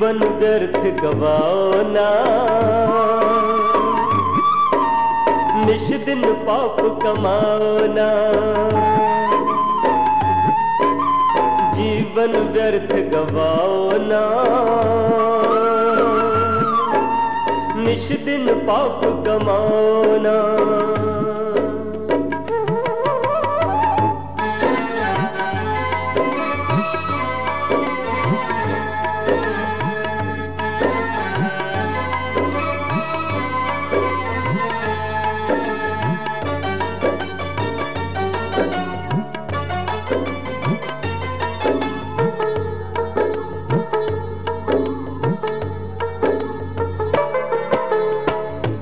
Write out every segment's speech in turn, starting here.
व्यर्थ गवाओ ना निश दिन पाप कमाओ ना जीवन व्यर्थ गवाओ ना निश दिन पाप कमाओ ना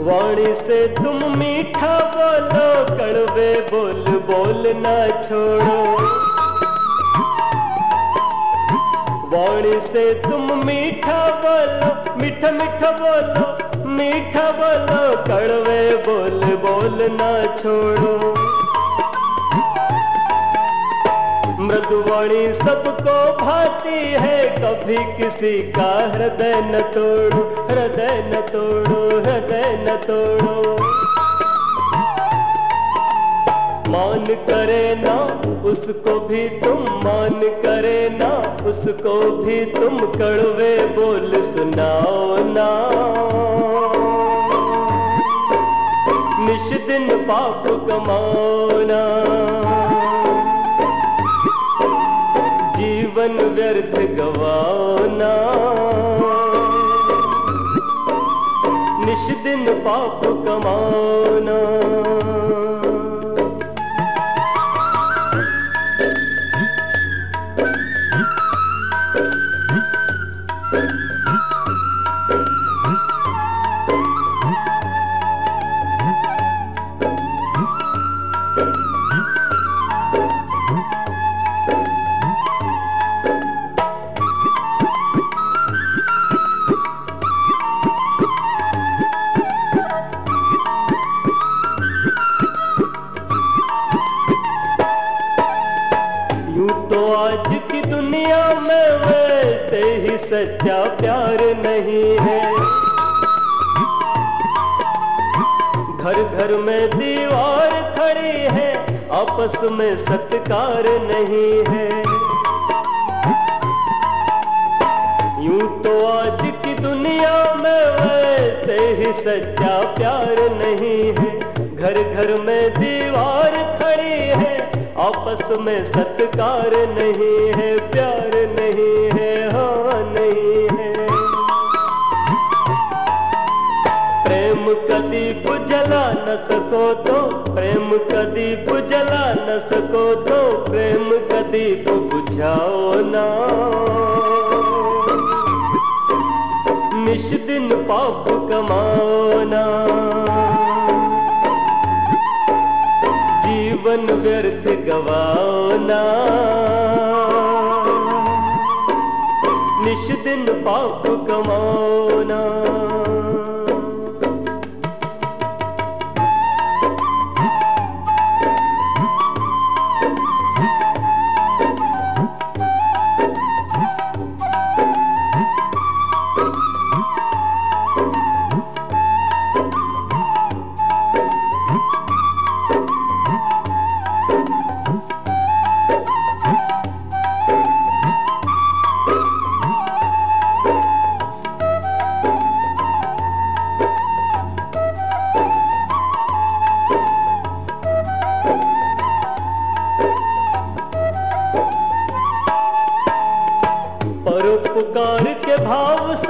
वाणी से तुम मीठा बोलो, कड़वे बोल बोल ना छोड़ो। वाणी से तुम मीठा बोलो, मीठा मीठा बोलो मीठा बोलो, कड़वे बोल बोल ना छोड़ो। मृदुवाणी सबको भाती है, कभी किसी का हृदय न तोड़ो, हृदय न तोड़ो, हृदय न तोड़ो। मान करे ना, उसको भी तुम मान करे ना, उसको भी तुम कड़वे बोल सुनाओ ना। निश दिन पाप कमाओ ना। निश दिन पाप कमाओ सच्चा प्यार नहीं है। घर घर में दीवार खड़ी है, आपस में सत्कार नहीं है। यूँ तो आज की दुनिया में वैसे ही सच्चा प्यार नहीं है। घर घर में दीवार खड़ी है, आपस में सत्कार नहीं है। प्यार का दीप जला न सको तो प्रेम का दीप जला न सको तो प्रेम का दीप बुझाओ ना। निश दिन पाप कमाओ ना। जीवन व्यर्थ गवाओ ना। निश दिन पाप कमाओ ना।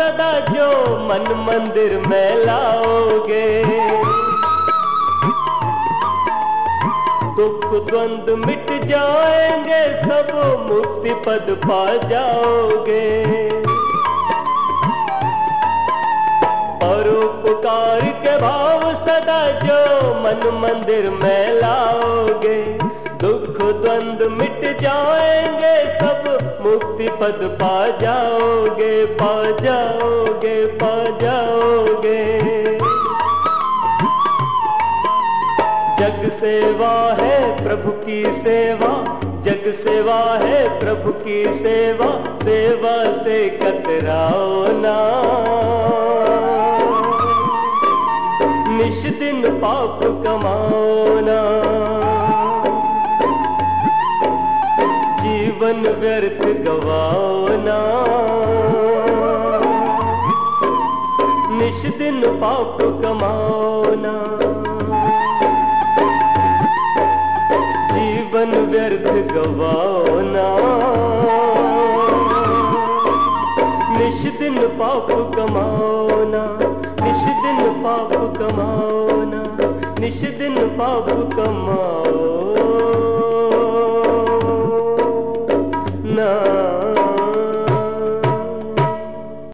सदा जो मन मंदिर में लाओगे। दुख द्वंद मिट जाएँगे, सब मुक्ति पद पा जाओगे। परोपकार के भाव सदा जो मन मंदिर में लाओगे। द्वंद मिट जाएँगे सब। मुक्ति पद पा जाओगे पा जाओगे पा जाओगे। जग सेवा है प्रभु की सेवा, जग सेवा है प्रभु की सेवा सेवा से कतराओ ना। निश दिन पाप जीवन व्यर्थ गवाओ ना निश दिन पाप कमाओ ना जीवन व्यर्थ गवाओ ना निश दिन पाप कमाओ ना निश दिन पाप कमाओ ना निश दिन पाप कमाओ